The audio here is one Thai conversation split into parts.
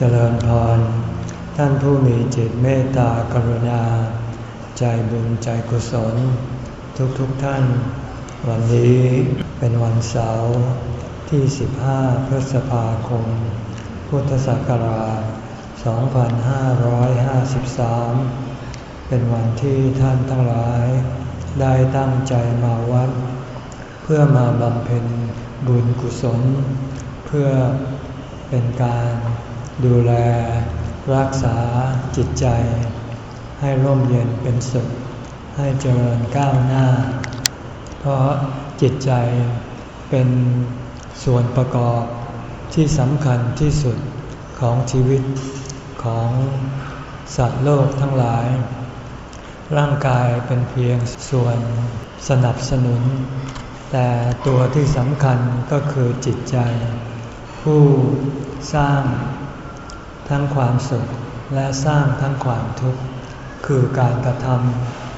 เจริญพร ท่านผู้มีจิตเมตตากรุณา ใจบุญใจกุศล ทุกๆทท่าน วันนี้เป็นวันเสาร์ที่ 15 พฤษภาคม พุทธศักราช 2553 เป็นวันที่ท่านทั้งหลาย ได้ตั้งใจมาวัด เพื่อมาบำเพ็ญบุญกุศล เพื่อเป็นการ ดูแลรักษาจิตใจ ให้ร่มเย็นเป็นสุข ให้เจริญก้าวหน้า เพราะจิตใจเป็นส่วนประกอบที่สำคัญที่สุดของชีวิตของสัตว์โลกทั้งหลาย ร่างกายเป็นเพียงส่วนสนับสนุน แต่ตัวที่สำคัญก็คือจิตใจ ผู้สร้าง ทั้งความสุขและสร้างทั้งความทุกข์คือการกระท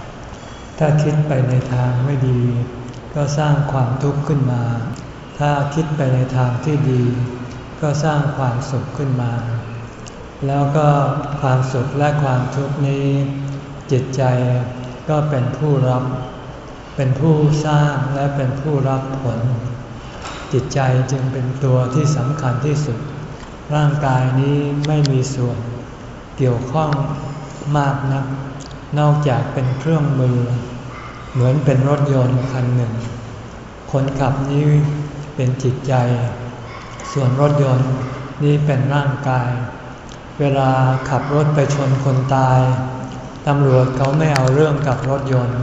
ำถ้าคิดไปในทางไม่ดี ก็สร้างความทุกข์ขึ้นมา ถ้าคิดไปในทางที่ดี ก็สร้างความสุขขึ้นมา แล้วก็ความสุขและความทุกข์นี้ จิตใจก็เป็นผู้รับ เป็นผู้สร้างและเป็นผู้รับผล จิตใจจึงเป็นตัวที่สำคัญที่สุด ร่างกายนี้ไม่มีส่วนเกี่ยวข้องมากนัก นอกจากเป็นเครื่องมือ เหมือนเป็นรถยนต์คันหนึ่ง คนขับนี้เป็นจิตใจ ส่วนรถยนต์นี้เป็นร่างกาย เวลาขับรถไปชนคนตายตำรวจเขาไม่เอาเรื่องกับรถยนต์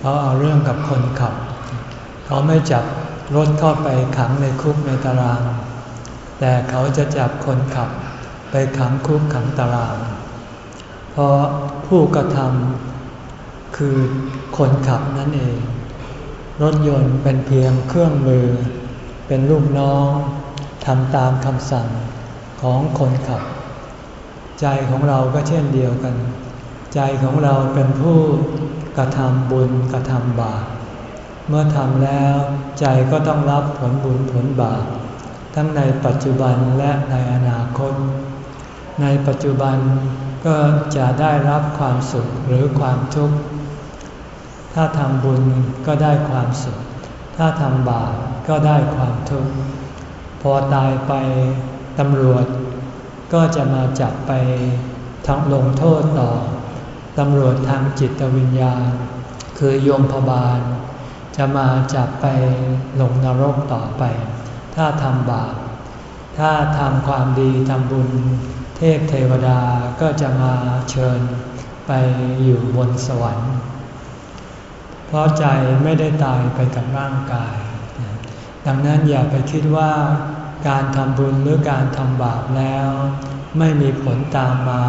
เขาเอาเรื่องกับคนขับ เขาไม่จับรถเข้าไปขังในคุกในตาราง แต่เขาจะจับคนขับไปขังคุกขังตาราง เพราะผู้กระทำคือคนขับนั่นเอง รถยนต์เป็นเพียงเครื่องมือ เป็นลูกน้องทำตามคำสั่งของคนขับ ใจของเราก็เช่นเดียวกัน ใจของเราเป็นผู้กระทำบุญกระทำบาปเมื่อทำแล้วใจก็ต้องรับผลบุญผลบาป ทั้งในปัจจุบันและในอนาคต ในปัจจุบันก็จะได้รับความสุขหรือความทุกข์ ถ้าทำบุญก็ได้ความสุข ถ้าทำบาปก็ได้ความทุกข์ พอตายไปตำรวจ ก็จะมาจับไปทำลงโทษต่อ ตำรวจทางจิตวิญญาณ คือโยมพบาล จะมาจับไปลงนรกต่อไป ถ้าทำบาป ถ้าทำความดีทำบุญ เทพเทวดาก็จะมาเชิญไปอยู่บนสวรรค์ เพราะใจไม่ได้ตายไปกับร่างกาย ดังนั้นอย่าไปคิดว่าการทำบุญหรือการทำบาปแล้ว ไม่มีผลตามมา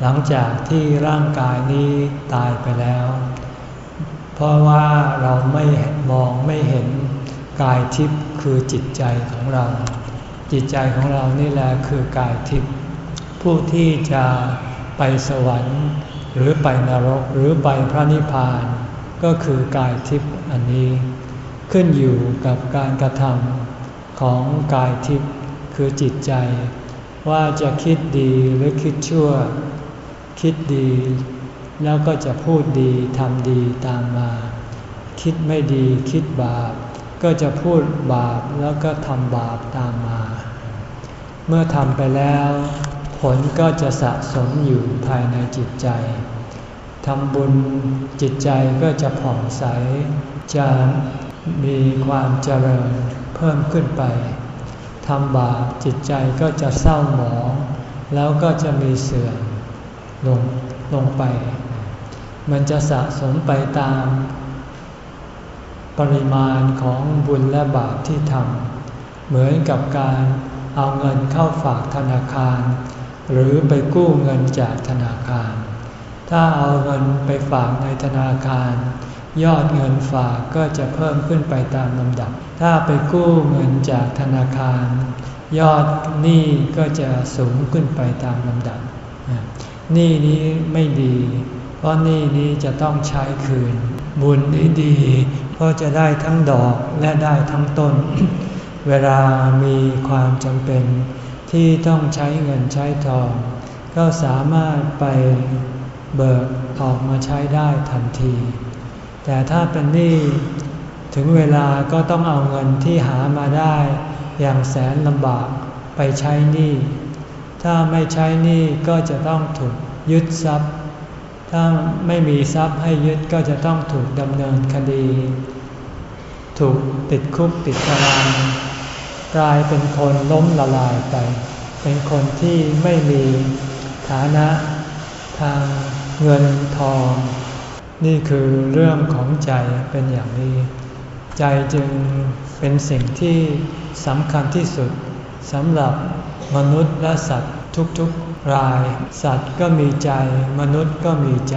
หลังจากที่ร่างกายนี้ตายไปแล้ว เพราะว่าเราไม่มองไม่เห็นกายทิพย์ คือจิตใจของเรา จิตใจของเรานี่แหละคือกายทิพย์ผู้ที่จะไปสวรรค์หรือไปนรกหรือไปพระนิพพาน ก็คือกายทิพย์อันนี้ ขึ้นอยู่กับการกระทำของกายทิพย์คือจิตใจ ว่าจะคิดดีหรือคิดชั่ว คิดดี แล้วก็จะพูดดีทำดีตามมา คิดไม่ดีคิดบาป ก็จะพูดบาปแล้วก็ทำบาปตามมา เมื่อทำไปแล้ว ผลก็จะสะสมอยู่ภายในจิตใจทำบุญจิตใจก็จะผ่องใส จะมีความเจริญเพิ่มขึ้นไปทำบาปจิตใจก็จะเศร้าหมอง แล้วก็จะมีเสื่อมลงลงไป มันจะสะสมไปตาม ปริมาณของบุญและบาปที่ทำเหมือนกับการเอาเงินเข้าฝากธนาคาร หรือไปกู้เงินจากธนาคาร ถ้าเอาเงินไปฝากในธนาคาร ยอดเงินฝากก็จะเพิ่มขึ้นไปตามลำดับ ถ้าไปกู้เงินจากธนาคาร ยอดหนี้ก็จะสูงขึ้นไปตามลำดับหนี้นี้ไม่ดี เพราะหนี้นี้จะต้องใช้คืน บุญนี้ดีก็จะได้ทั้งดอกและได้ทั้งต้น เวลามีความจำเป็นทที่ต้องใช้เงินใช้ทอง ก็สามารถไปเบิกออกมาใช้ได้ทันที แต่ถ้าเป็นหนี้ถึงเวลาก็ต้องเอาเงินที่หามาได้อย่างแสนลำบากไปใช้หนี้ ถ้าไม่ใช้หนี้ก็จะต้องถูกยึดทรัพย์ ถ้าไม่มีทรัพย์ให้ยึดก็จะต้องถูกดำเนินคดี ถูกติดคุกติดตารางกลายเป็นคนล้มละลายไป เป็นคนที่ไม่มีฐานะทางเงินทอง นี่คือเรื่องของใจเป็นอย่างนี้ ใจจึงเป็นสิ่งที่สำคัญที่สุดสำหรับมนุษย์และสัตว์ทุกๆ ราย สัตว์ก็มีใจ มนุษย์ก็มีใจ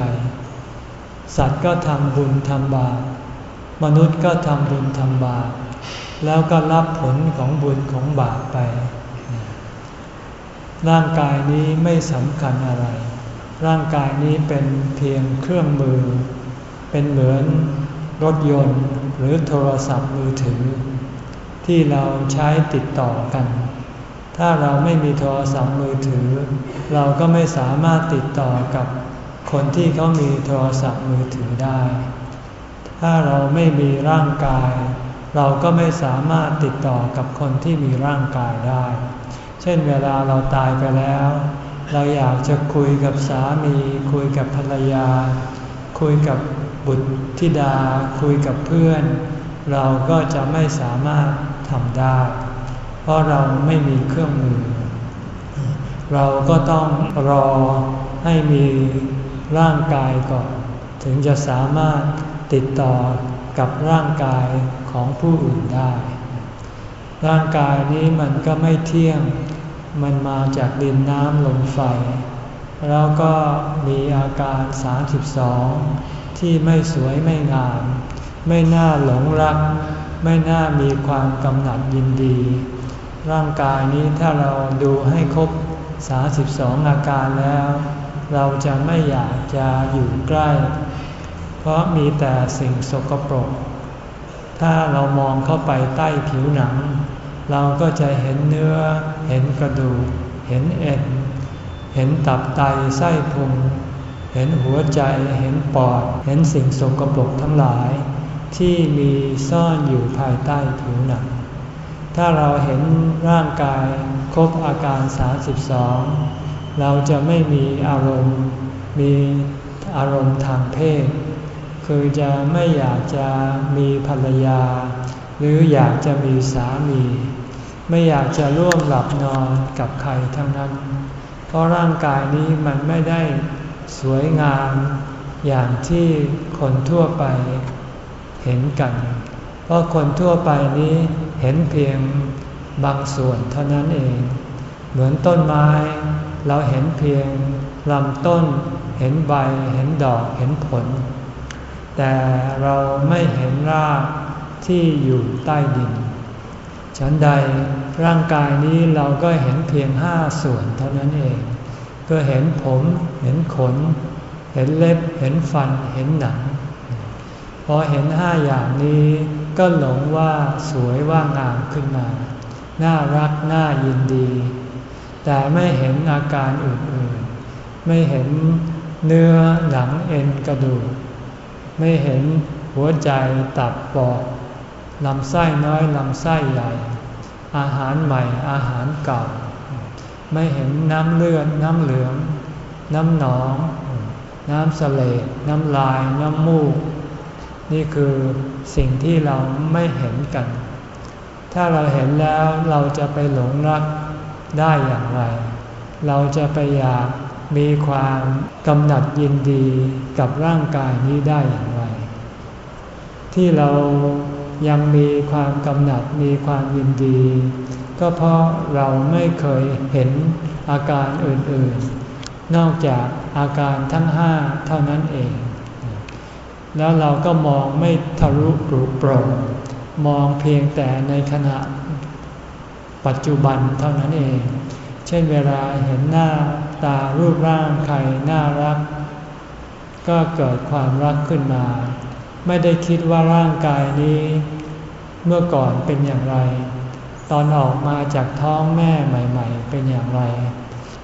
สัตว์ก็ทำบุญทำบาปมนุษย์ก็ทำบุญทำบาปแล้วก็รับผลของบุญของบาปไป ร่างกายนี้ไม่สำคัญอะไร ร่างกายนี้เป็นเพียงเครื่องมือ เป็นเหมือนรถยนต์หรือโทรศัพท์มือถือ ที่เราใช้ติดต่อกัน ถ้าเราไม่มีโทรศัพท์มือถือ เราก็ไม่สามารถติดต่อกับคนที่เขามีโทรศัพท์มือถือได้ ถ้าเราไม่มีร่างกาย เราก็ไม่สามารถติดต่อกับคนที่มีร่างกายได้ เช่นเวลาเราตายไปแล้ว เราอยากจะคุยกับสามี คุยกับภรรยา คุยกับบุตรธิดา คุยกับเพื่อน เราก็จะไม่สามารถทำได้ เพราะเราไม่มีเครื่องมือ เราก็ต้องรอให้มีร่างกายก่อน ถึงจะสามารถติดต่อกับร่างกายของผู้อื่นได้ ร่างกายนี้มันก็ไม่เที่ยง มันมาจากดินน้ำลมไฟ แล้วก็มีอาการ 32 ที่ไม่สวยไม่งาม ไม่น่าหลงรัก ไม่น่ามีความกำหนัดยินดี ร่างกายนี้ถ้าเราดูให้ครบ 32 อาการแล้ว เราจะไม่อยากจะอยู่ใกล้ เพราะมีแต่สิ่งสกปรก ถ้าเรามองเข้าไปใต้ผิวหนัง เราก็จะเห็นเนื้อ เห็นกระดูก เห็นเอ็น เห็นตับไตไส้พุง เห็นหัวใจ เห็นปอด เห็นสิ่งสกปรกทั้งหลาย ที่มีซ่อนอยู่ภายใต้ผิวหนัง ถ้าเราเห็นร่างกายครบอาการ 32 เราจะไม่มีอารมณ์มีอารมณ์ทางเพศ คือจะไม่อยากจะมีภรรยา หรืออยากจะมีสามี ไม่อยากจะร่วมหลับนอนกับใครทั้งนั้น เพราะร่างกายนี้มันไม่ได้สวยงามอย่างที่คนทั่วไปเห็นกัน เพราะคนทั่วไปนี้ เห็นเพียงบางส่วนเท่านั้นเอง เหมือนต้นไม้ เราเห็นเพียงลำต้น เห็นใบ เห็นดอก เห็นผล แต่เราไม่เห็นรากที่อยู่ใต้ดิน ฉันใดร่างกายนี้เราก็เห็นเพียงห้าส่วนเท่านั้นเอง ก็เห็นผม เห็นขน เห็นเล็บ เห็นฟัน เห็นหนัง พอเห็นห้าอย่างนี้ ก็หลงว่าสวยว่างามขึ้นมา น่ารักน่ายินดี แต่ไม่เห็นอาการอื่นๆ ไม่เห็นเนื้อหนังเอ็นกระดูก ไม่เห็นหัวใจตับปอดลำไส้น้อยลำไส้ใหญ่ อาหารใหม่อาหารเก่า ไม่เห็นน้ำเลือดน้ำเหลือง น้ำหนอง น้ำเสลดน้ำลายน้ำมูก นี่คือ สิ่งที่เราไม่เห็นกัน ถ้าเราเห็นแล้วเราจะไปหลงรักได้อย่างไร เราจะไปอยากมีความกำหนัดยินดีกับร่างกายนี้ได้อย่างไร ที่เรายังมีความกำหนัดมีความยินดี ก็เพราะเราไม่เคยเห็นอาการอื่นๆ นอกจากอาการทั้งห้าเท่านั้นเอง แล้วเราก็มองไม่ทะลุปรุโปร่งมองเพียงแต่ในขณะปัจจุบันเท่านั้นเอง เช่นเวลาเห็นหน้าตารูปร่างใครน่ารัก ก็เกิดความรักขึ้นมา ไม่ได้คิดว่าร่างกายนี้ เมื่อก่อนเป็นอย่างไรตตอนออกมาจากท้องแม่ใหม่ ๆ เป็นอย่างไร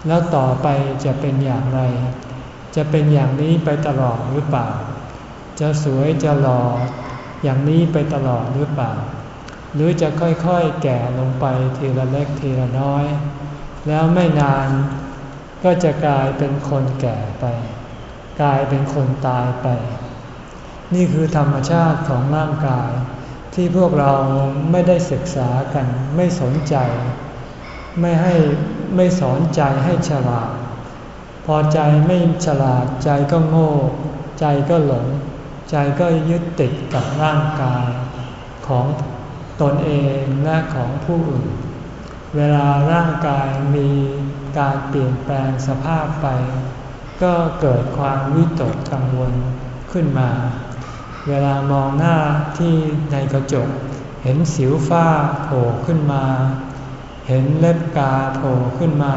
แล้วต่อไปจะเป็นอย่างไร จะเป็นอย่างนี้ไปตลอดหรือเปล่า จะสวยจะหล่ออย่างนี้ไปตลอดหรือเปล่า หรือจะค่อยๆแก่ลงไปทีละเล็กทีละน้อย แล้วไม่นานก็จะกลายเป็นคนแก่ไป กลายเป็นคนตายไป นี่คือธรรมชาติของร่างกาย ที่พวกเราไม่ได้ศึกษากันไม่สนใจ ไม่ให้ไม่สอนใจให้ฉลาด พอใจไม่ฉลาดใจก็โง่ ใจก็หลง ใจก็ยึดติดกับร่างกายของตนเองและของผู้อื่น เวลาร่างกายมีการเปลี่ยนแปลงสภาพไป ก็เกิดความวิตกกังวลขึ้นมา เวลามองหน้าที่ในกระจก เห็นสิวฝ้าโผล่ขึ้นมา เห็นเล็บกาโผล่ขึ้นมา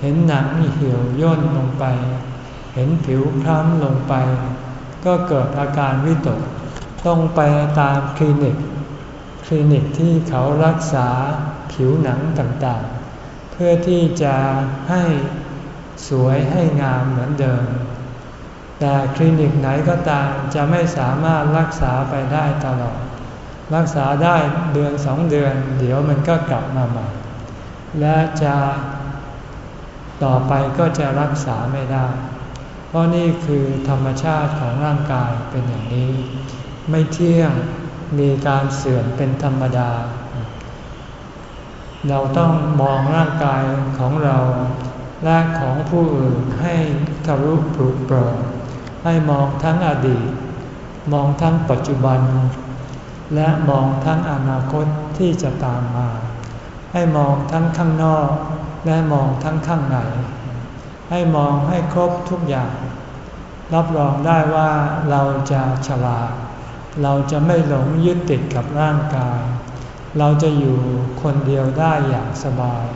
เห็นหนังเหี่ยวย่นลงไป เห็นผิวคล้ำลงไป ก็เกิดอาการวิตก ต้องไปตามคลินิก คลินิกที่เขารักษาผิวหนังต่างๆ เพื่อที่จะให้สวยให้งามเหมือนเดิม แต่คลินิกไหนก็ตามจะไม่สามารถรักษาไปได้ตลอด รักษาได้เดือนสองเดือน เดี๋ยวมันก็กลับมาใหม่ และจะต่อไปก็จะรักษาไม่ได้ เพราะนี่คือธรรมชาติของร่างกายเป็นอย่างนี้ ไม่เที่ยงมีการเสื่อมเป็นธรรมดา เราต้องมองร่างกายของเราและของผู้อื่นให้ทะลุปลุกโปร่งให้มองทั้งอดีต มองทั้งปัจจุบัน และมองทั้งอนาคตที่จะตามมา ให้มองทั้งข้างนอก และมองทั้งข้างใน ให้มองให้ครบทุกอย่าง รับรองได้ว่าเราจะฉลาด เราจะไม่หลงยึดติดกับร่างกาย เราจะอยู่คนเดียวได้อย่างสบาย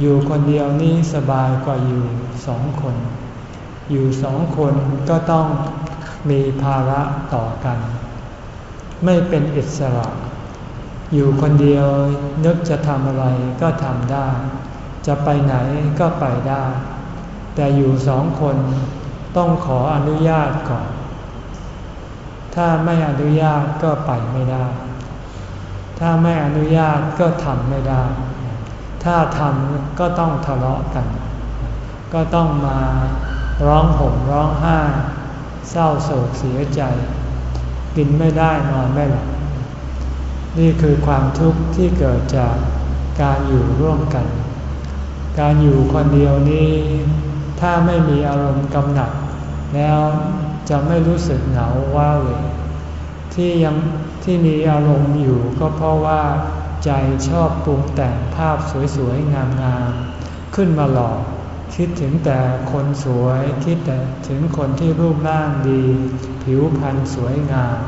อยู่คนเดียวนี้สบายกว่าอยู่สองคน อยู่สองคนก็ต้องมีภาระต่อกัน ไม่เป็นอิสระ อยู่คนเดียวนึกจะทำอะไรก็ทำได้ จะไปไหนก็ไปได้ แต่อยู่สองคนต้องขออนุญาตก่อน ถ้าไม่อนุญาตก็ไปไม่ได้ ถ้าไม่อนุญาตก็ทำไม่ได้ ถ้าทำก็ต้องทะเลาะกัน ก็ต้องมาร้องห่มร้องไห้ เศร้าโศกเสียใจ กินไม่ได้นอนไม่หลับนี่คือความทุกข์ที่เกิดจากการอยู่ร่วมกัน การอยู่คนเดียวนี้ ถ้าไม่มีอารมณ์กำหนัด แล้วจะไม่รู้สึกเหงาว้าเหวที่ยังที่มีอารมณ์อยู่ก็เพราะว่า ใจชอบปรุงแต่งภาพสวยๆงามๆขึ้นมาหลอกคิดถึงแต่คนสวยคิดแต่ถึงคนที่รูปร่างดี ผิวพรรณสวยงาม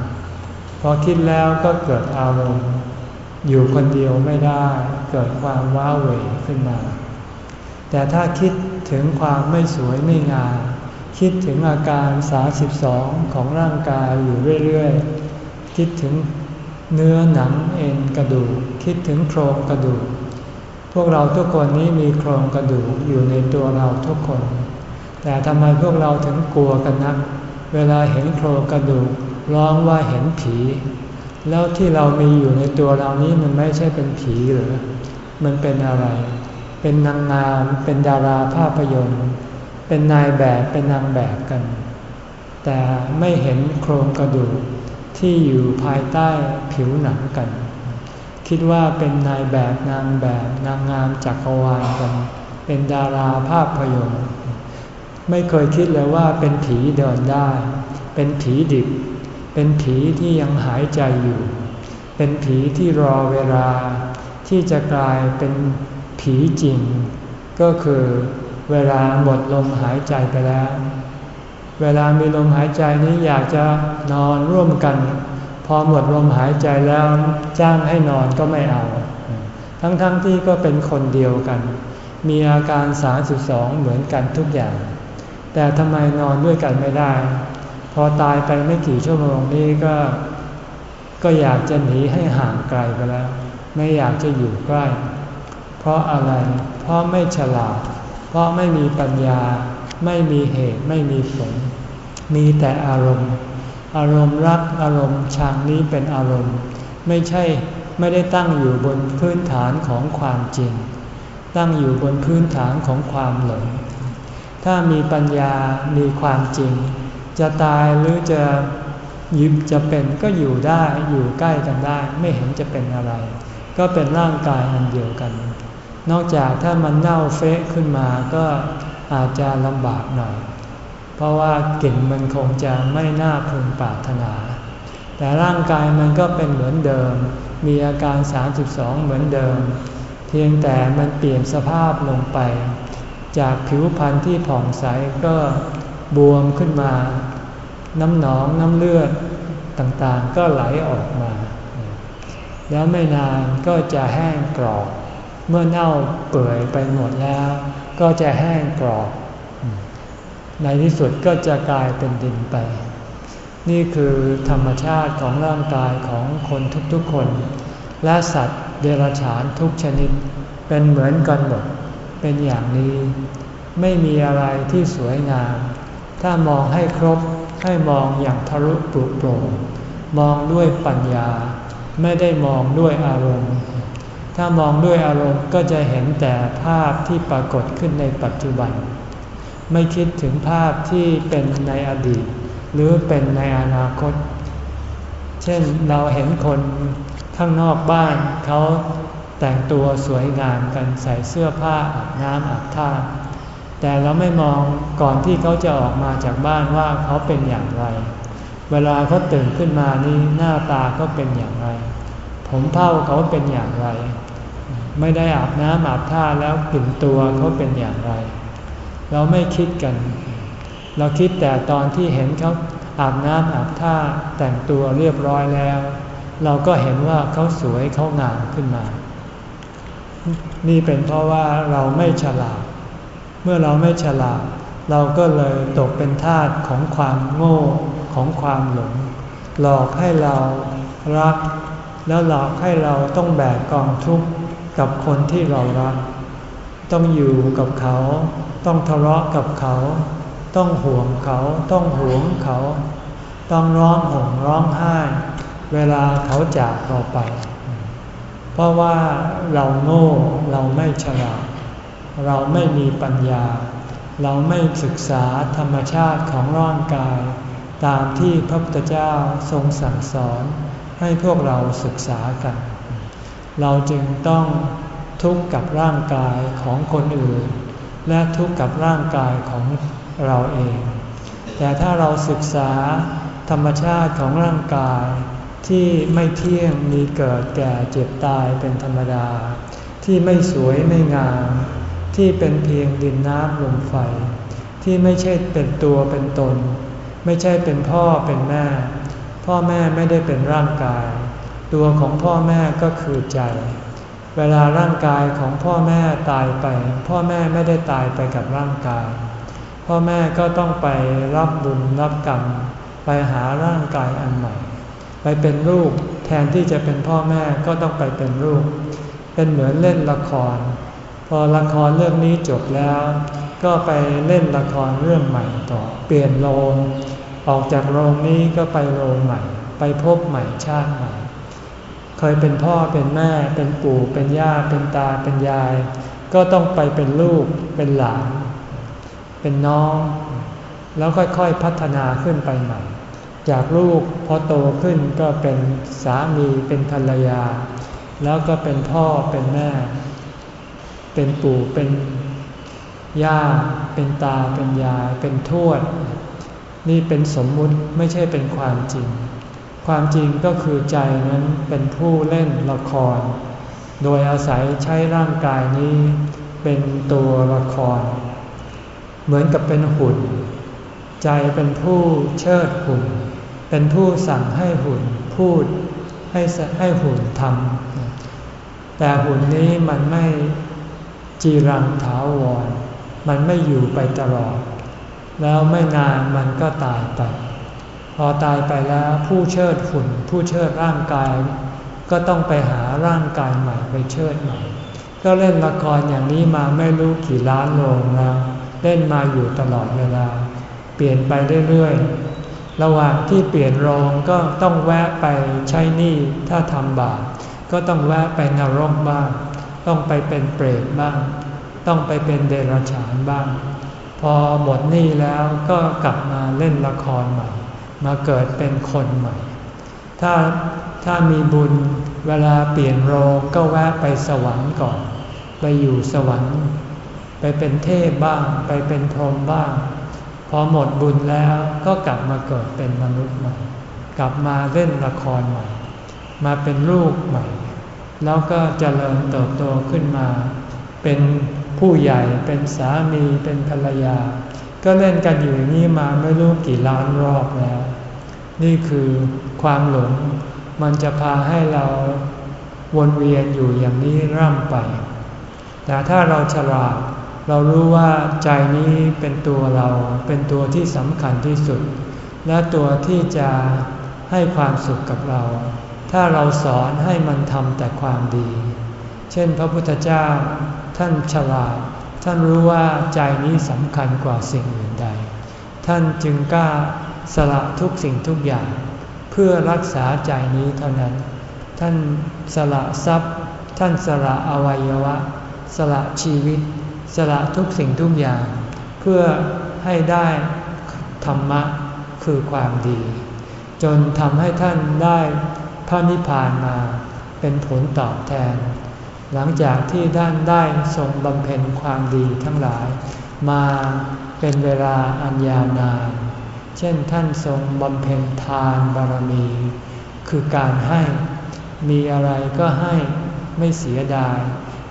พอคิดแล้วก็เกิดอารมณ์ อยู่คนเดียวไม่ได้ เกิดความว้าเหวขึ้นมา แต่ถ้าคิดถึงความไม่สวยไม่งามคิดถึงอาการ 32 ของร่างกายอยู่เรื่อยๆ คิดถึงเนื้อหนังเอ็นกระดูก คิดถึงโครงกระดูก พวกเราทุกคนนี้มีโครงกระดูกอยู่ในตัวเราทุกคน แต่ทำไมพวกเราถึงกลัวกันนัก เวลาเห็นโครงกระดูกร้องว่าเห็นผี แล้วที่เรามีอยู่ในตัวเรานี้มันไม่ใช่เป็นผีหรือ มันเป็นอะไร เป็นนางงาม เป็นดาราภาพยนตร์ เป็นนายแบบเป็นนางแบบกัน แต่ไม่เห็นโครงกระดูกที่อยู่ภายใต้ผิวหนังกัน คิดว่าเป็นนายแบบนางแบบนางงามจักรวาลกัน เป็นดาราภาพยนตร์ ไม่เคยคิดเลยว่าเป็นผีเดินได้ เป็นผีดิบ เป็นผีที่ยังหายใจอยู่ เป็นผีที่รอเวลาที่จะกลายเป็น ผีจริง ก็คือเวลาหมดลมหายใจไปแล้ว เวลามีลมหายใจนี้อยากจะนอนร่วมกัน พอหมดลมหายใจแล้วจ้างให้นอนก็ไม่เอา ทั้งๆทที่ก็เป็นคนเดียวกัน มีอาการ32เหมือนกันทุกอย่าง แต่ทำไมนอนด้วยกันไม่ได้ พอตายไปไม่กี่ชั่วโมงนี้ก็ ก็อยากจะหนีให้ห่างไกลไปแล้ว ไม่อยากจะอยู่ใกล้ เพราะอะไร เพราะไม่ฉลาด เพราะไม่มีปัญญา ไม่มีเหตุ ไม่มีผล มีแต่อารมณ์ อารมณ์รัก อารมณ์ชังนี้เป็นอารมณ์ ไม่ใช่ ไม่ได้ตั้งอยู่บนพื้นฐานของความจริง ตั้งอยู่บนพื้นฐานของความหลง ถ้ามีปัญญา มีความจริง จะตายหรือจะยิบจะเป็นก็อยู่ได้ อยู่ใกล้กันได้ ไม่เห็นจะเป็นอะไร ก็เป็นร่างกายอันเดียวกัน นอกจากถ้ามันเน่าเฟะขึ้นมาก็อาจจะลำบากหน่อย เพราะว่ากลิ่นมันคงจะไม่น่าพึงปรารถนา แต่ร่างกายมันก็เป็นเหมือนเดิม มีอาการ 32 เหมือนเดิม เพียงแต่มันเปลี่ยนสภาพลงไป จากผิวพรรณที่ผ่องใสก็บวมขึ้นมา น้ำหนองน้ำเลือดต่างๆก็ไหลออกมา แล้วไม่นานก็จะแห้งกรอบ เมื่อเน่าเปื่อยไปหมดแล้ว ก็จะแห้งกรอบ ในที่สุดก็จะกลายเป็นดินไป นี่คือธรรมชาติของร่างกายของคนทุกๆคน และสัตว์เดรัจฉานทุกชนิด เป็นเหมือนกันหมด เป็นอย่างนี้ ไม่มีอะไรที่สวยงาม ถ้ามองให้ครบให้มองอย่างทะลุปลุกโปร่งมองด้วยปัญญา ไม่ได้มองด้วยอารมณ์ ถ้ามองด้วยอารมณ์ก็จะเห็นแต่ภาพที่ปรากฏขึ้นในปัจจุบัน ไม่คิดถึงภาพที่เป็นในอดีต หรือเป็นในอนาคต เช่นเราเห็นคนข้างนอกบ้านเขาแต่งตัวสวยงามกันใส่เสื้อผ้าอาบน้ำอาบท่า แต่เราไม่มองก่อนที่เขาจะออกมาจากบ้านว่าเขาเป็นอย่างไร เวลาเขาตื่นขึ้นมานี่หน้าตาเขาเป็นอย่างไร ผมเผ้าเขาเป็นอย่างไร ไม่ได้อาบน้ำอาบท่าแล้วกลิ่นตัวเขาเป็นอย่างไร เราไม่คิดกัน เราคิดแต่ตอนที่เห็นเขาอาบน้ำอาบท่าแต่งตัวเรียบร้อยแล้ว เราก็เห็นว่าเขาสวยเขางามขึ้นมา นี่เป็นเพราะว่าเราไม่ฉลาด เมื่อเราไม่ฉลาด เราก็เลยตกเป็นทาสของความโง่ของความหลง หลอกให้เรารัก แล้วหลอกให้เราต้องแบกกองทุกข์กับคนที่เรารัก ต้องอยู่กับเขา ต้องทะเลาะกับเขา ต้องห่วงเขา ต้องหวงเขา ต้องร้องห่มร้องไห้ เวลาเขาจากเราไป เพราะว่าเราโง่เราไม่ฉลาด เราไม่มีปัญญา เราไม่ศึกษาธรรมชาติของร่างกาย ตามที่พระพุทธเจ้าทรงสั่งสอน ให้พวกเราศึกษากัน เราจึงต้องทุกข์กับร่างกายของคนอื่น และทุกข์กับร่างกายของเราเอง แต่ถ้าเราศึกษาธรรมชาติของร่างกายที่ไม่เที่ยงมีเกิดแก่เจ็บตายเป็นธรรมดา ที่ไม่สวยไม่งาม ที่เป็นเพียงดินน้ำลมไฟ ที่ไม่ใช่เป็นตัวเป็นตน ไม่ใช่เป็นพ่อเป็นแม่ พ่อแม่ไม่ได้เป็นร่างกาย ตัวของพ่อแม่ก็คือใจ เวลาร่างกายของพ่อแม่ตายไป พ่อแม่ไม่ได้ตายไปกับร่างกาย พ่อแม่ก็ต้องไปรับบุญรับกรรม ไปหาร่างกายอันใหม่ ไปเป็นลูกแทนที่จะเป็นพ่อแม่ก็ต้องไปเป็นลูก เป็นเหมือนเล่นละคร พอละครเรื่องนี้จบแล้ว ก็ไปเล่นละครเรื่องใหม่ต่อ เปลี่ยนโรง ออกจากโรงนี้ก็ไปโรงใหม่ ไปพบใหม่ชาติใหม่ เคยเป็นพ่อเป็นแม่เป็นปู่เป็นย่าเป็นตาเป็นยาย ก็ต้องไปเป็นลูกเป็นหลานเป็นน้อง แล้วค่อยๆพัฒนาขึ้นไปใหม่ จากลูกพอโตขึ้นก็เป็นสามีเป็นภรรยา แล้วก็เป็นพ่อเป็นแม่ เป็นปู่เป็นย่าเป็นตาเป็นยายเป็นทวด นี่เป็นสมมุติไม่ใช่เป็นความจริง ความจริงก็คือใจนั้นเป็นผู้เล่นละคร โดยอาศัยใช้ร่างกายนี้เป็นตัวละคร เหมือนกับเป็นหุ่น ใจเป็นผู้เชิดหุ่น เป็นผู้สั่งให้หุ่นพูดให้ให้หุ่นทำแต่หุ่นนี้มันไม่จีรังถาวร มันไม่อยู่ไปตลอด แล้วไม่นานมันก็ตายไป พอตายไปแล้วผู้เชิดฝุ่น ผู้เชิดร่างกาย ก็ต้องไปหาร่างกายใหม่ไปเชิดใหม่ ก็เล่นละครอย่างนี้มาไม่รู้กี่ล้านโรงแล้วเล่นมาอยู่ตลอดเวลา เปลี่ยนไปเรื่อยๆ ระหว่างที่เปลี่ยนโรงก็ต้องแวะไปใช้หนี้ถ้าทำบาปก็ต้องแวะไปนรกบ้าง ต้องไปเป็นเปรตบ้าง ต้องไปเป็นเดรัจฉานบ้าง พอหมดหนี้แล้วก็กลับมาเล่นละครใหม่ มาเกิดเป็นคนใหม่ ถ้าถ้ามีบุญเวลาเปลี่ยนโรงก็แวะไปสวรรค์ก่อน ไปอยู่สวรรค์ ไปเป็นเทพบ้างไปเป็นพรหมบ้าง พอหมดบุญแล้วก็กลับมาเกิดเป็นมนุษย์ใหม่ กลับมาเล่นละครใหม่ มาเป็นลูกใหม่ แล้วก็เจริญเติบโตขึ้นมา เป็น ผู้ใหญ่เป็นสามีเป็นภรรยา ก็เล่นกันอยู่นี้มาไม่รู้กี่ล้านรอบแล้ว นี่คือความหลงมันจะพาให้เราวนเวียนอยู่อย่างนี้ร่ำไป แต่ถ้าเราฉลาดเรารู้ว่าใจนี้เป็นตัวเราเป็นตัวที่สำคัญที่สุด และตัวที่จะให้ความสุขกับเรา ถ้าเราสอนให้มันทำแต่ความดี เช่นพระพุทธเจ้า ท่านฉลาด ท่านรู้ว่าใจนี้สำคัญกว่าสิ่งอื่นใด ท่านจึงกล้าสละทุกสิ่งทุกอย่าง เพื่อรักษาใจนี้เท่านั้น ท่านสละทรัพย์ ท่านสละอวัยวะ สละชีวิต สละทุกสิ่งทุกอย่าง เพื่อให้ได้ธรรมะคือความดี จนทำให้ท่านได้พระนิพพานมาเป็นผลตอบแทน หลังจากที่ท่านได้ทรงบำเพ็ญความดีทั้งหลาย มาเป็นเวลาอันยาวนาน เช่นท่านทรงบำเพ็ญทานบารมี คือการให้มีอะไรก็ให้ไม่เสียดาย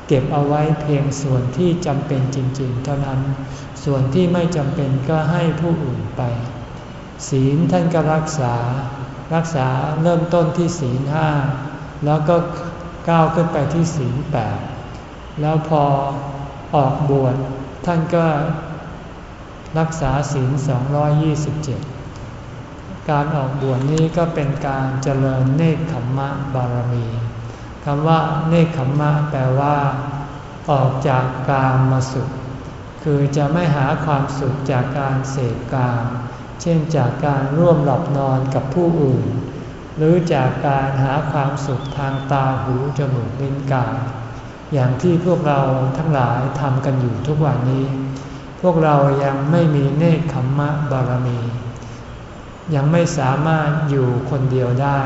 เก็บเอาไว้เพียงส่วนที่จำเป็นจริงๆ เท่านั้น ส่วนที่ไม่จำเป็นก็ให้ผู้อื่นไป ศีลท่านก็รักษา รักษาเริ่มต้นที่ศีลห้าแล้วก็ ก้าวขึ้นไปที่ศีลแปดแล้วพอออกบวชท่านก็รักษาศีล 227 การออกบวชนี้ก็เป็นการเจริญเนคขมมะบารมีคำว่าเนคขมมะแปลว่า ออกจากกามมาสุข คือจะไม่หาความสุขจากการเสพกาม เช่นจากการร่วมหลับนอนกับผู้อื่น หรือจากการหาความสุขทางตาหูจมูกลิ้นกายอย่างที่พวกเราทั้งหลายทำกันอยู่ทุกวันนี้ พวกเรายังไม่มีเนคขมมะบารมี ยังไม่สามารถอยู่คนเดียวได้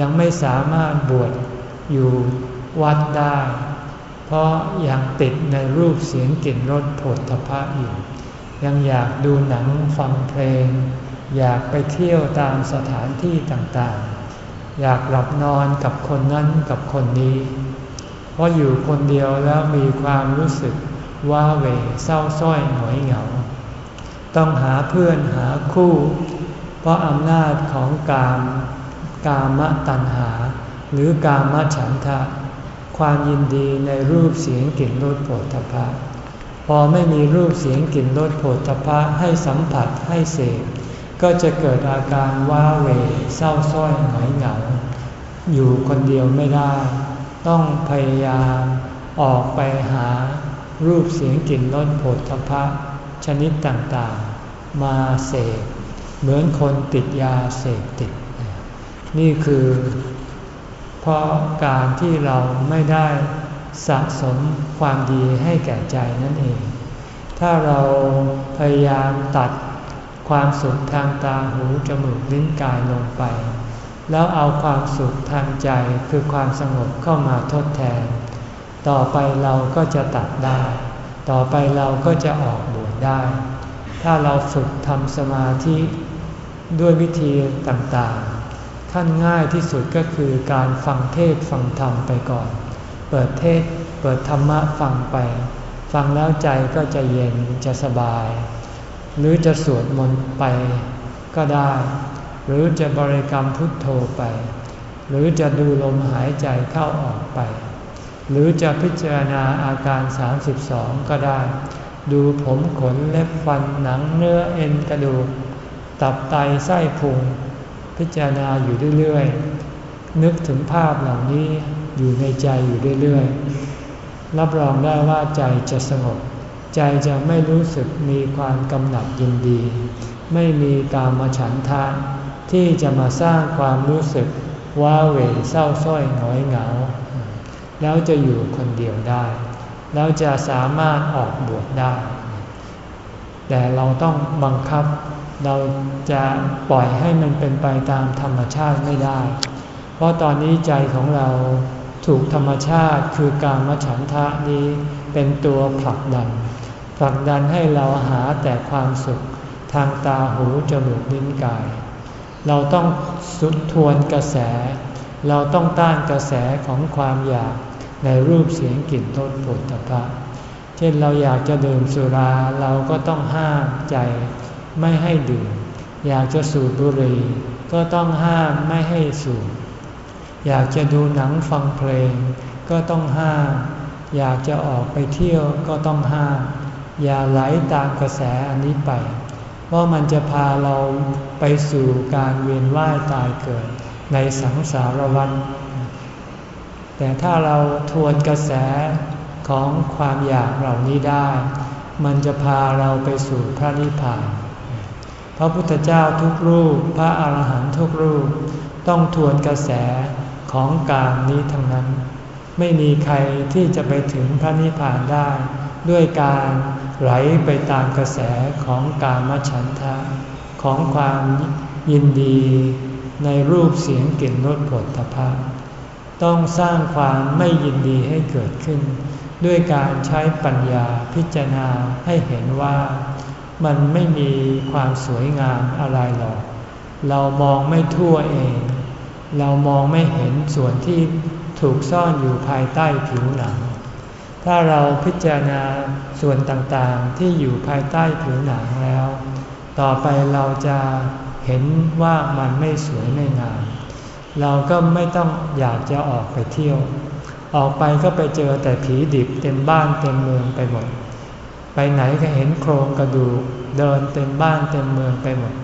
ยังไม่สามารถบวชอยู่วัดได้ เพราะยังติดในรูปเสียงกลิ่นรสผลทพะอยู่ ยังอยากดูหนังฟังเพลง อยากไปเที่ยวตามสถานที่ต่าง อยากหลับนอนกับคนนั้นกับคนนี้ เพราะอยู่คนเดียวแล้วมีความรู้สึกว้าเวเศร้าส้อยหงอยเหงา ต้องหาเพื่อนหาคู่ เพราะอำนาจของกาม กามตัณหา หรือกามฉันทะ ความยินดีในรูปเสียงกลิ่นรสโผฏฐพะพอไม่มีรูปเสียงกลิ่นรสโผฏฐพะให้สัมผัสให้เสพ ก็จะเกิดอาการว้าเวเศร้าส้อยหงอยเหงา อยู่คนเดียวไม่ได้ ต้องพยายามออกไปหารูปเสียงกลิ่นรสผลทพะชนิดต่างๆ มาเสพเหมือนคนติดยาเสพติด นี่คือ เพราะการที่เราไม่ได้สะสมความดีให้แก่ใจนั่นเอง ถ้าเราพยายามตัด ความสุขทางตาหูจมูกลิ้นกายลงไป แล้วเอาความสุขทางใจคือความสงบเข้ามาทดแทน ต่อไปเราก็จะตัดได้ ต่อไปเราก็จะออกบวชได้ ถ้าเราฝึกทำสมาธิด้วยวิธีต่างๆ ขั้นง่ายที่สุดก็คือการฟังเทศฟังธรรมไปก่อน เปิดเทศเปิดธรรมะฟังไป ฟังแล้วใจก็จะเย็นจะสบาย หรือจะสวดมนต์ไปก็ได้ หรือจะบริกรรมพุทโธไป หรือจะดูลมหายใจเข้าออกไป หรือจะพิจารณาอาการ 32 ก็ได้ ดูผมขนเล็บฟันหนังเนื้อเอ็นกระดูก ตับไตไส้พุง พิจารณาอยู่เรื่อยๆ นึกถึงภาพเหล่านี้อยู่ในใจอยู่เรื่อยๆ รับรองได้ว่าใจจะสงบ ใจจะไม่รู้สึกมีความกำหนัดยินดี ไม่มีกามฉันทะ ที่จะมาสร้างความรู้สึกว้าเหวเศร้าส้อยหงอยเหงา แล้วจะอยู่คนเดียวได้ แล้วจะสามารถออกบวชได้ แต่เราต้องบังคับ เราจะปล่อยให้มันเป็นไปตามธรรมชาติไม่ได้ เพราะตอนนี้ใจของเราถูกธรรมชาติคือการมฉันทะนี้เป็นตัวผลักดัน ผลักดันให้เราหาแต่ความสุขทางตาหูจมูกลิ้นกาย เราต้องสุดทวนกระแส เราต้องต้านกระแสของความอยากในรูปเสียงกลิ่นรสผลิตภัณฑ์เช่นเราอยากจะดื่มสุราเราก็ต้องห้ามใจไม่ให้ดื่ม อยากจะสูบบุหรี่ก็ต้องห้ามไม่ให้สูบอยากจะดูหนังฟังเพลง ก็ต้องห้าม อยากจะออกไปเที่ยวก็ต้องห้าม อย่าไหลตามกระแสอันนี้ไปพราะมันจะพาเราไปสู่การเวียนว่ายตายเกิดในสังสารวัฏแต่ถ้าเราทวนกระแสของความอยากเหล่านี้ได้ มันจะพาเราไปสู่พระนิพพาน พระพุทธเจ้าทุกรูป พระอาหารหันต์ทุกรูป ต้องทวนกระแสของการนี้ทั้งนั้น ไม่มีใครที่จะไปถึงพระนิพพานได้ ด้วยการไหลไปตามกระแสของกามฉันทะ ของความยินดีในรูปเสียงกลิ่นรสผลตภะต้องสร้างความไม่ยินดีให้เกิดขึ้น ด้วยการใช้ปัญญาพิจารณาให้เห็นว่ามันไม่มีความสวยงามอะไรหรอก เรามองไม่ทั่วเอง เรามองไม่เห็นส่วนที่ถูกซ่อนอยู่ภายใต้ผิวหนัง ถ้าเราพิจารณาส่วนต่างๆที่อยู่ภายใต้ผิวหนังแล้ว ต่อไปเราจะเห็นว่ามันไม่สวยไม่งาม เราก็ไม่ต้องอยากจะออกไปเที่ยว ออกไปก็ไปเจอแต่ผีดิบเต็มบ้านเต็มเมืองไปหมด ไปไหนก็เห็นโครงกระดูกเดินเต็มบ้านเต็มเมืองไปหมด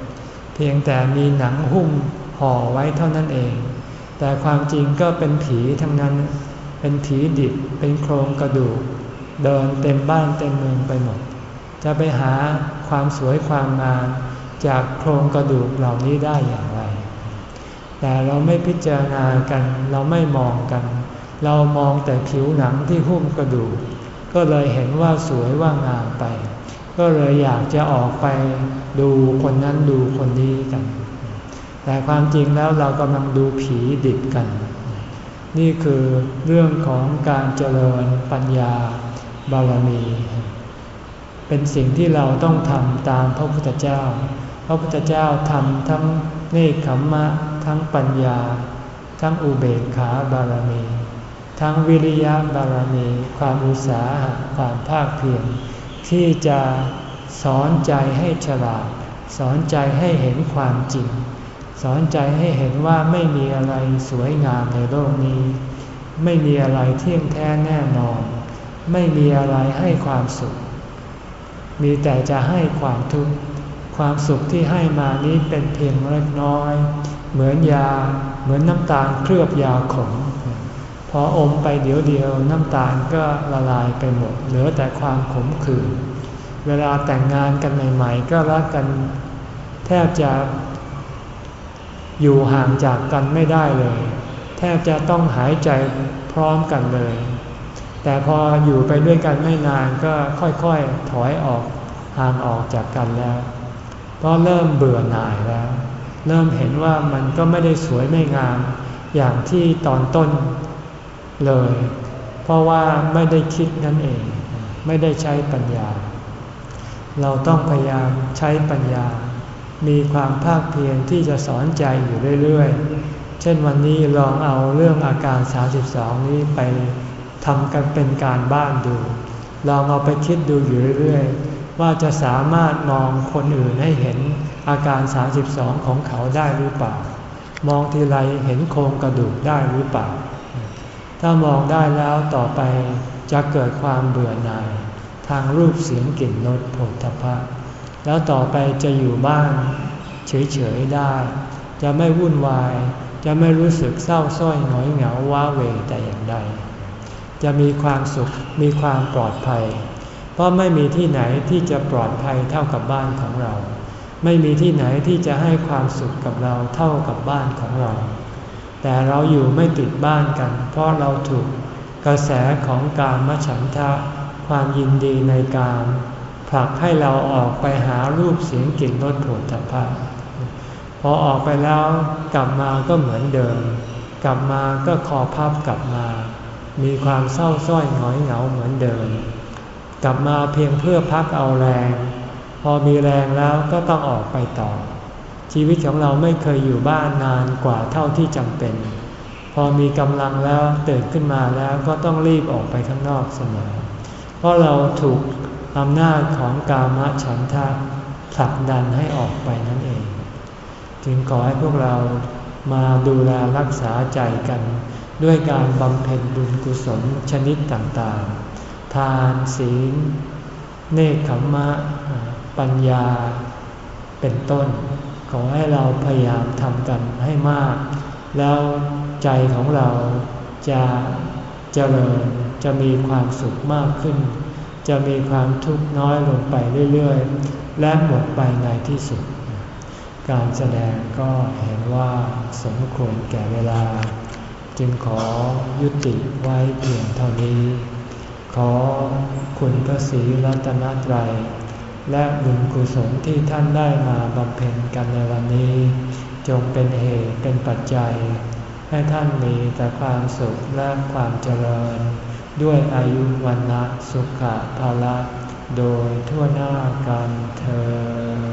เพียงแต่มีหนังหุ้มห่อไว้เท่านั้นเอง แต่ความจริงก็เป็นผีทั้งนั้น เป็นผีดิบเป็นโครงกระดูก เดินเต็มบ้านเต็มเมืองไปหมด จะไปหาความสวยความงามจากโครงกระดูกเหล่านี้ได้อย่างไร แต่เราไม่พิจารณากันเราไม่มองกัน เรามองแต่ผิวหนังที่หุ้มกระดูก ก็เลยเห็นว่าสวยว่างามไป ก็เลยอยากจะออกไปดูคนนั้นดูคนนี้กัน แต่ความจริงแล้วเรากำลังดูผีดิบกัน นี่คือเรื่องของการเจริญปัญญาบารมี เป็นสิ่งที่เราต้องทำตามพระพุทธเจ้า พระพุทธเจ้าทำทั้งเนคขมมะ ทั้งปัญญา ทั้งอุเบกขาบารมี ทั้งวิริยะบารมี ความอุตสาหะความภาคเพียรที่จะสอนใจให้ฉลาด สอนใจให้เห็นความจริง สอนใจให้เห็นว่าไม่มีอะไรสวยงามในโลกนี้ ไม่มีอะไรเที่ยงแท้แน่นอน ไม่มีอะไรให้ความสุข มีแต่จะให้ความทุกข์ความสุขที่ให้มานี้เป็นเพียงเล็กน้อย เหมือนยา เหมือนน้ำตาลเคลือบยาขมพออมไปเดี๋ยวเดียวน้ำตาลก็ละลายไปหมด เหลือแต่ความขมขื่นเวลาแต่งงานกันใหม่ ๆ ก็รักกัน แทบจะ อยู่ห่างจากกันไม่ได้เลย แทบจะต้องหายใจพร้อมกันเลย แต่พออยู่ไปด้วยกันไม่นานก็ค่อยๆถอยออกห่างออกจากกันแล้วเพราะเริ่มเบื่อหน่ายแล้ว เริ่มเห็นว่ามันก็ไม่ได้สวยไม่งาม อย่างที่ตอนต้นเลย เพราะว่าไม่ได้คิดนั่นเอง ไม่ได้ใช้ปัญญา เราต้องพยายามใช้ปัญญา มีความภาคเพียรที่จะสอนใจอยู่เรื่อยๆ เช่นวันนี้ลองเอาเรื่องอาการ 32 นี้ไปทำกันเป็นการบ้านดู ลองเอาไปคิดดูอยู่เรื่อยๆ ว่าจะสามารถมองคนอื่นให้เห็นอาการ 32 ของเขาได้หรือเปล่า มองทีไรเห็นโครงกระดูกได้หรือเปล่า ถ้ามองได้แล้วต่อไปจะเกิดความเบื่อหน่าย ทางรูปเสียงกลิ่นรสผลทพะ แล้วต่อไปจะอยู่บ้านเฉยๆได้ จะไม่วุ่นวาย จะไม่รู้สึกเศร้าส้อยหงอยเหงาว้าเหวแต่อย่างใด จะมีความสุขมีความปลอดภัย เพราะไม่มีที่ไหนที่จะปลอดภัยเท่ากับบ้านของเรา ไม่มีที่ไหนที่จะให้ความสุขกับเราเท่ากับบ้านของเรา แต่เราอยู่ไม่ติดบ้านกัน เพราะเราถูกกระแสของการมฉันทะ ความยินดีในการ ผลักให้เราออกไปหารูปเสียงกลิ่นรสผลตภะพอออกไปแล้วกลับมาก็เหมือนเดิม กลับมาก็คอพับกลับมา มีความเศร้าส้อยหงอยเหงาเหมือนเดิม กลับมาเพียงเพื่อพักเอาแรง พอมีแรงแล้วก็ต้องออกไปต่อ ชีวิตของเราไม่เคยอยู่บ้านนานกว่าเท่าที่จำเป็น พอมีกำลังแล้วตื่นขึ้นมาแล้วก็ต้องรีบออกไปข้างนอกเสมอ เพราะเราถูก อำนาจของกามฉันทะผลักดันให้ออกไปนั่นเอง จึงขอให้พวกเรามาดูแลรักษาใจกัน ด้วยการบำเพ็ญบุญกุศลชนิดต่างๆ ทานศีล เนคขมมะ ปัญญา เป็นต้น ขอให้เราพยายามทำกันให้มาก แล้วใจของเราจะเจริญจะมีความสุขมากขึ้น จะมีความทุกข์น้อยลงไปเรื่อยๆ และหมดไปในที่สุด การแสดงก็เห็นว่าสมควรแก่เวลา จึงขอยุติไว้เพียงเท่านี้ ขอคุณพระศรีรัตนตรัย และบุญกุศลที่ท่านได้มาบำเพ็ญกันในวันนี้ จงเป็นเหตุเป็นปัจจัย ให้ท่านมีแต่ความสุขและความเจริญ ด้วยอายุวันละสุขภาละโดยทั่วหน้ากันเธอ